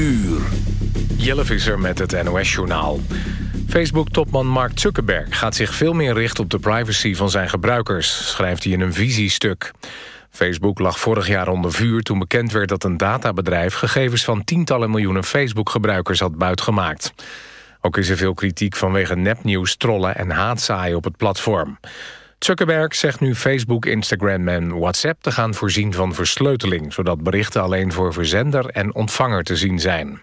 uur. Jelle Visser met het NOS-journaal. Facebook-topman Mark Zuckerberg gaat zich veel meer richten op de privacy van zijn gebruikers, schrijft hij in een visiestuk. Facebook lag vorig jaar onder vuur toen bekend werd dat een databedrijf gegevens van tientallen miljoenen Facebook-gebruikers had buitgemaakt. Ook is er veel kritiek vanwege nepnieuws, trollen en haatzaaien op het platform. Zuckerberg zegt nu Facebook, Instagram en WhatsApp te gaan voorzien van versleuteling... zodat berichten alleen voor verzender en ontvanger te zien zijn.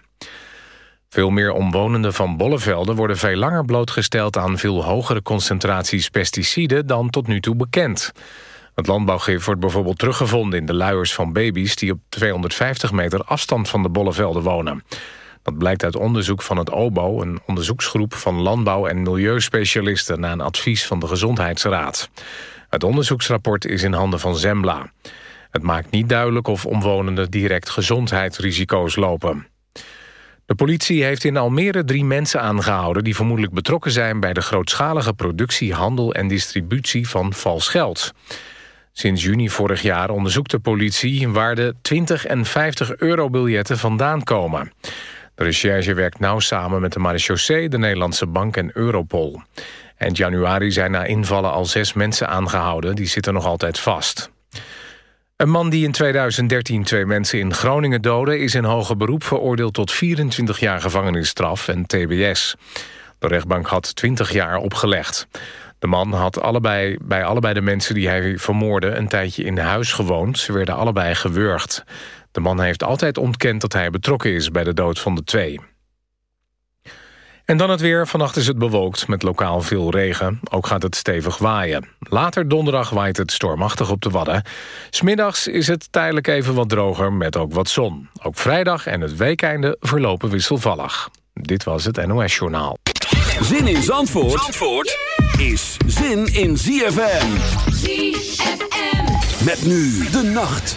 Veel meer omwonenden van bollevelden worden veel langer blootgesteld... aan veel hogere concentraties pesticiden dan tot nu toe bekend. Het landbouwgif wordt bijvoorbeeld teruggevonden in de luiers van baby's... die op 250 meter afstand van de bollevelden wonen. Dat blijkt uit onderzoek van het OBO, een onderzoeksgroep van landbouw- en milieuspecialisten na een advies van de Gezondheidsraad. Het onderzoeksrapport is in handen van Zembla. Het maakt niet duidelijk of omwonenden direct gezondheidsrisico's lopen. De politie heeft in Almere drie mensen aangehouden... die vermoedelijk betrokken zijn bij de grootschalige productie, handel en distributie van vals geld. Sinds juni vorig jaar onderzoekt de politie waar de 20 en 50 euro-biljetten vandaan komen. De recherche werkt nauw samen met de marechaussee, de Nederlandse Bank en Europol. Eind januari zijn na invallen al zes mensen aangehouden. Die zitten nog altijd vast. Een man die in 2013 twee mensen in Groningen doodde... is in hoger beroep veroordeeld tot 24 jaar gevangenisstraf en tbs. De rechtbank had 20 jaar opgelegd. De man had allebei, bij allebei de mensen die hij vermoordde... een tijdje in huis gewoond. Ze werden allebei gewurgd. De man heeft altijd ontkend dat hij betrokken is bij de dood van de twee. En dan het weer. Vannacht is het bewolkt met lokaal veel regen. Ook gaat het stevig waaien. Later donderdag waait het stormachtig op de Wadden. Smiddags is het tijdelijk even wat droger met ook wat zon. Ook vrijdag en het weekeinde verlopen wisselvallig. Dit was het NOS Journaal. Zin in Zandvoort, Zandvoort is zin in ZFM. ZFM. Met nu de nacht.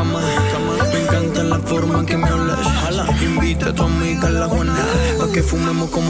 cama. Me encanta la forma en que me hablas. Invita a tu amiga a la buena, pa' que fumemos como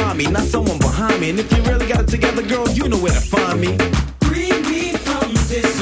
me, not someone behind me. And if you really got it together, girl, you know where to find me. Free me from this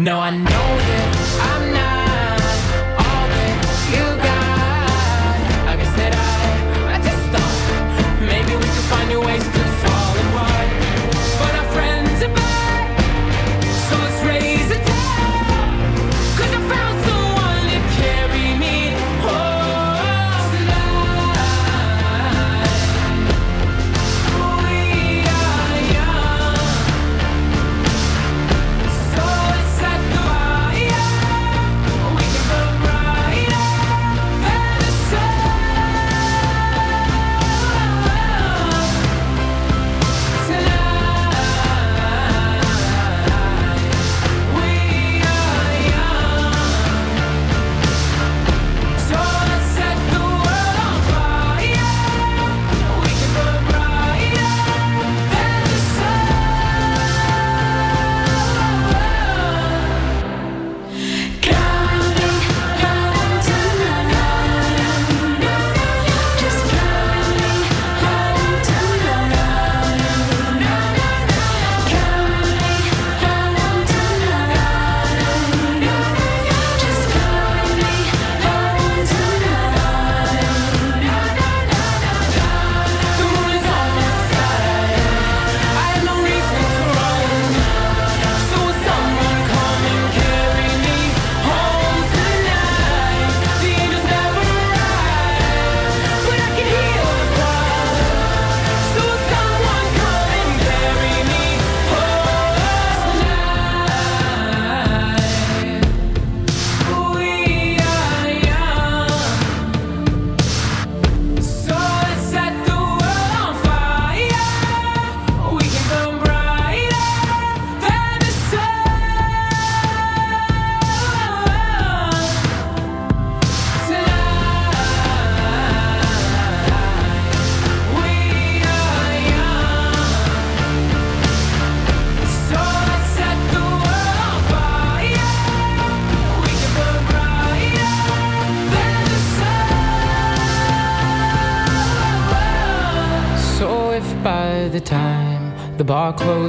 No, I know that I'm not.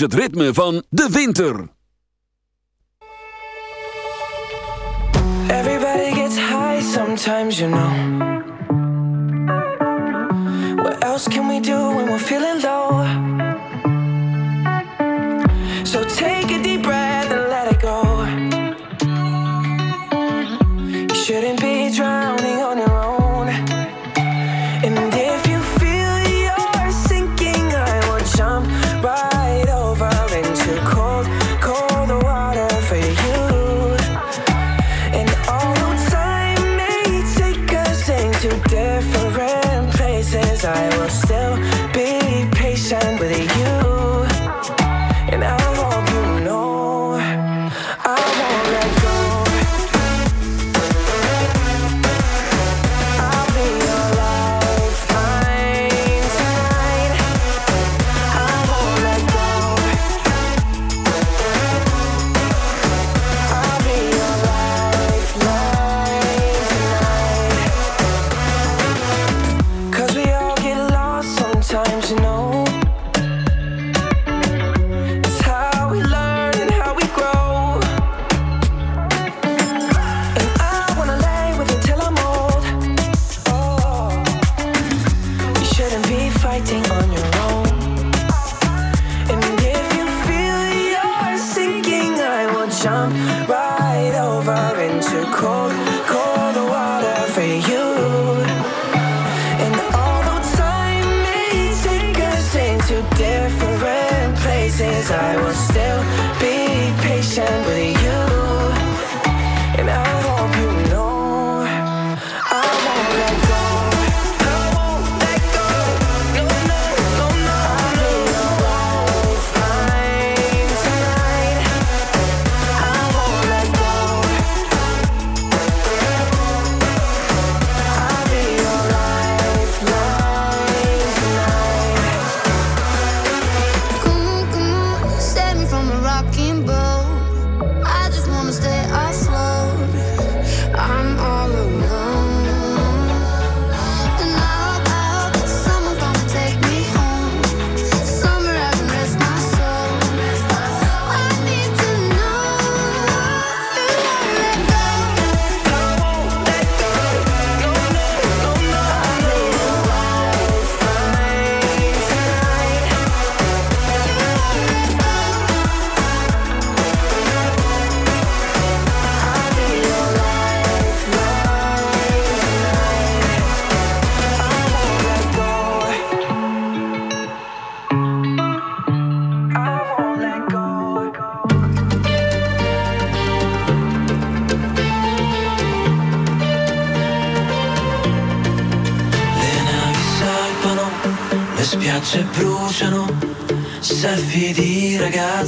is het ritme van de winter. Everybody gets high sometimes, you know. What else can we do when we're feeling low? So take a deep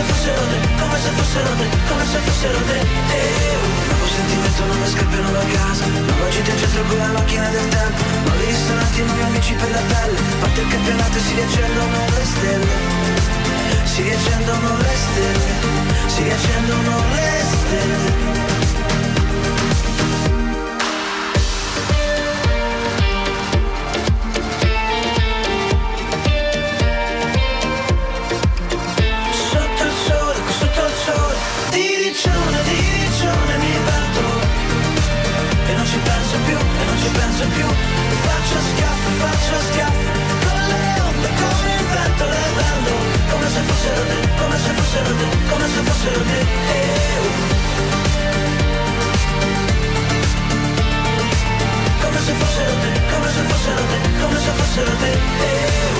se fossero te, come se fossero te, come se fossero te. E Un nuovo sentimento non mi scappano da casa. Non agito dietro con la macchina del tempo. Ma lì sono i miei amici per la pelle. Parte il campionato e si riaccendono le stelle. Si riaccendono le stelle. Si riaccendono le stelle. come se fosse te Come se fossero te, come se fosse te, come se fossero te